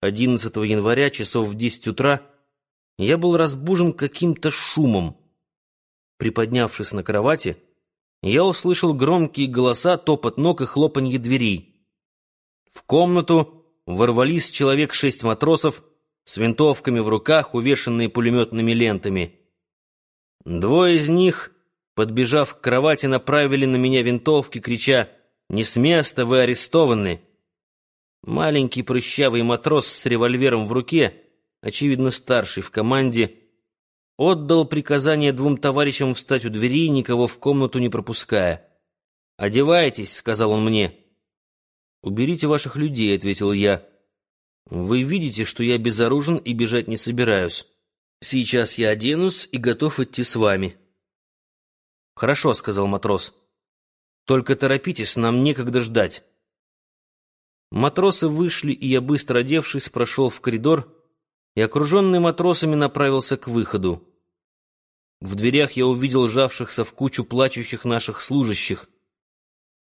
11 января, часов в 10 утра, я был разбужен каким-то шумом. Приподнявшись на кровати, я услышал громкие голоса, топот ног и хлопанье дверей. В комнату ворвались человек шесть матросов с винтовками в руках, увешанные пулеметными лентами. Двое из них, подбежав к кровати, направили на меня винтовки, крича «Не с места, вы арестованы!» Маленький прыщавый матрос с револьвером в руке, очевидно старший в команде, отдал приказание двум товарищам встать у двери, никого в комнату не пропуская. «Одевайтесь», — сказал он мне. «Уберите ваших людей», — ответил я. «Вы видите, что я безоружен и бежать не собираюсь. Сейчас я оденусь и готов идти с вами». «Хорошо», — сказал матрос. «Только торопитесь, нам некогда ждать». Матросы вышли, и я, быстро одевшись, прошел в коридор и, окруженный матросами, направился к выходу. В дверях я увидел жавшихся в кучу плачущих наших служащих.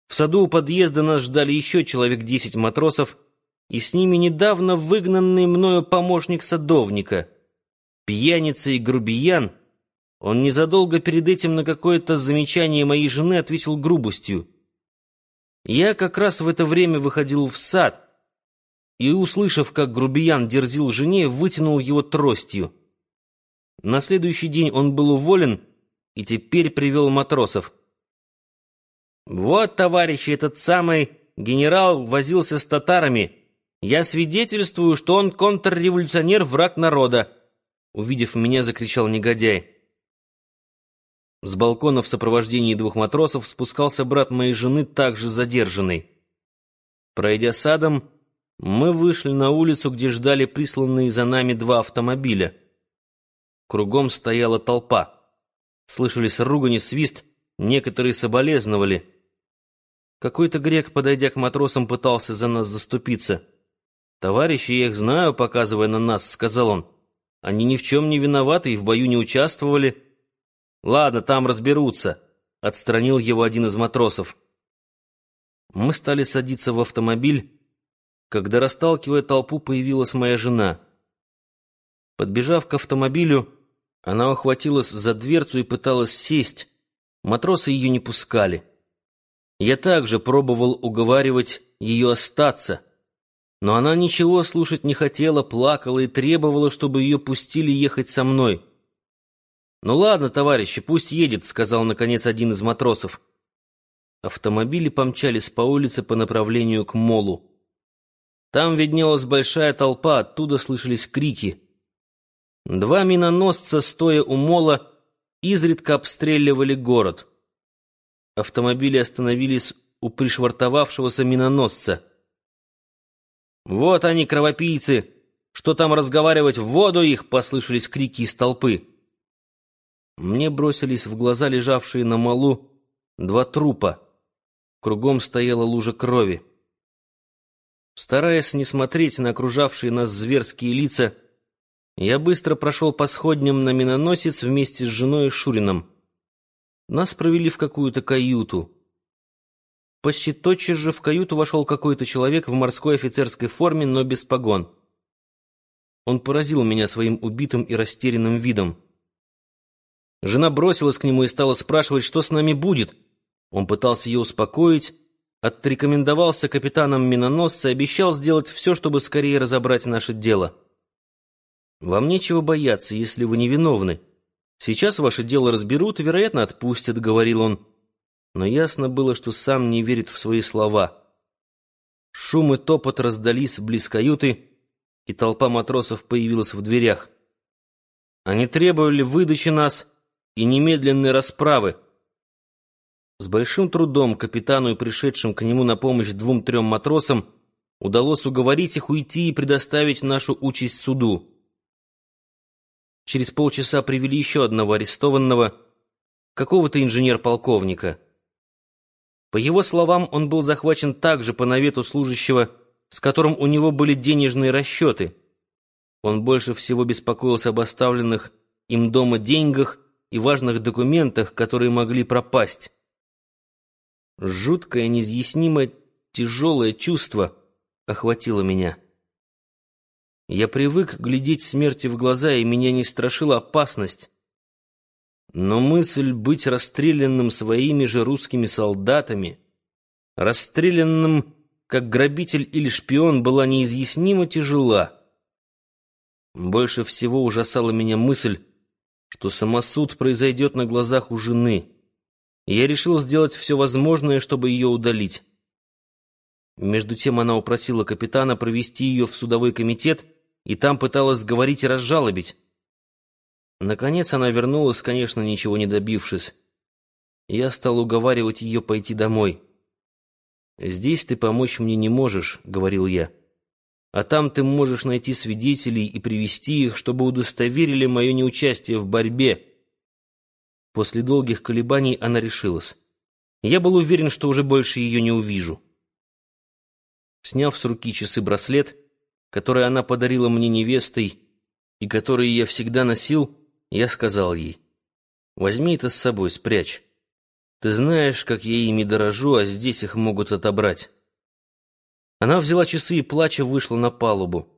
В саду у подъезда нас ждали еще человек десять матросов, и с ними недавно выгнанный мною помощник садовника. Пьяница и грубиян, он незадолго перед этим на какое-то замечание моей жены ответил грубостью. Я как раз в это время выходил в сад и, услышав, как грубиян дерзил жене, вытянул его тростью. На следующий день он был уволен и теперь привел матросов. «Вот, товарищи, этот самый генерал возился с татарами. Я свидетельствую, что он контрреволюционер, враг народа!» Увидев меня, закричал негодяй. С балкона в сопровождении двух матросов спускался брат моей жены, также задержанный. Пройдя садом, мы вышли на улицу, где ждали присланные за нами два автомобиля. Кругом стояла толпа. Слышались ругань и свист, некоторые соболезновали. Какой-то грек, подойдя к матросам, пытался за нас заступиться. «Товарищи, я их знаю», — показывая на нас, — сказал он. «Они ни в чем не виноваты и в бою не участвовали». «Ладно, там разберутся», — отстранил его один из матросов. Мы стали садиться в автомобиль, когда, расталкивая толпу, появилась моя жена. Подбежав к автомобилю, она ухватилась за дверцу и пыталась сесть. Матросы ее не пускали. Я также пробовал уговаривать ее остаться, но она ничего слушать не хотела, плакала и требовала, чтобы ее пустили ехать со мной. «Ну ладно, товарищи, пусть едет», — сказал, наконец, один из матросов. Автомобили помчались по улице по направлению к молу. Там виднелась большая толпа, оттуда слышались крики. Два миноносца, стоя у мола, изредка обстреливали город. Автомобили остановились у пришвартовавшегося миноносца. «Вот они, кровопийцы! Что там разговаривать? В воду их!» — послышались крики из толпы. Мне бросились в глаза лежавшие на малу два трупа. Кругом стояла лужа крови. Стараясь не смотреть на окружавшие нас зверские лица, я быстро прошел по сходням на миноносец вместе с женой и Шурином. Нас провели в какую-то каюту. Почти тотчас же в каюту вошел какой-то человек в морской офицерской форме, но без погон. Он поразил меня своим убитым и растерянным видом. Жена бросилась к нему и стала спрашивать, что с нами будет. Он пытался ее успокоить, отрекомендовался капитаном миноносца и обещал сделать все, чтобы скорее разобрать наше дело. «Вам нечего бояться, если вы невиновны. Сейчас ваше дело разберут и, вероятно, отпустят», — говорил он. Но ясно было, что сам не верит в свои слова. Шум и топот раздались близ каюты, и толпа матросов появилась в дверях. Они требовали выдачи нас — и немедленной расправы. С большим трудом капитану и пришедшим к нему на помощь двум-трем матросам удалось уговорить их уйти и предоставить нашу участь суду. Через полчаса привели еще одного арестованного, какого-то инженер-полковника. По его словам, он был захвачен также по навету служащего, с которым у него были денежные расчеты. Он больше всего беспокоился об оставленных им дома деньгах и важных документах, которые могли пропасть. Жуткое, неизъяснимое, тяжелое чувство охватило меня. Я привык глядеть смерти в глаза, и меня не страшила опасность. Но мысль быть расстрелянным своими же русскими солдатами, расстрелянным как грабитель или шпион, была неизъяснимо тяжела. Больше всего ужасала меня мысль, что самосуд произойдет на глазах у жены, и я решил сделать все возможное, чтобы ее удалить. Между тем она упросила капитана провести ее в судовой комитет, и там пыталась говорить и разжалобить. Наконец она вернулась, конечно, ничего не добившись. Я стал уговаривать ее пойти домой. «Здесь ты помочь мне не можешь», — говорил я. «А там ты можешь найти свидетелей и привести их, чтобы удостоверили мое неучастие в борьбе». После долгих колебаний она решилась. Я был уверен, что уже больше ее не увижу. Сняв с руки часы-браслет, который она подарила мне невестой и который я всегда носил, я сказал ей, «Возьми это с собой, спрячь. Ты знаешь, как я ими дорожу, а здесь их могут отобрать». Она взяла часы и, плача, вышла на палубу.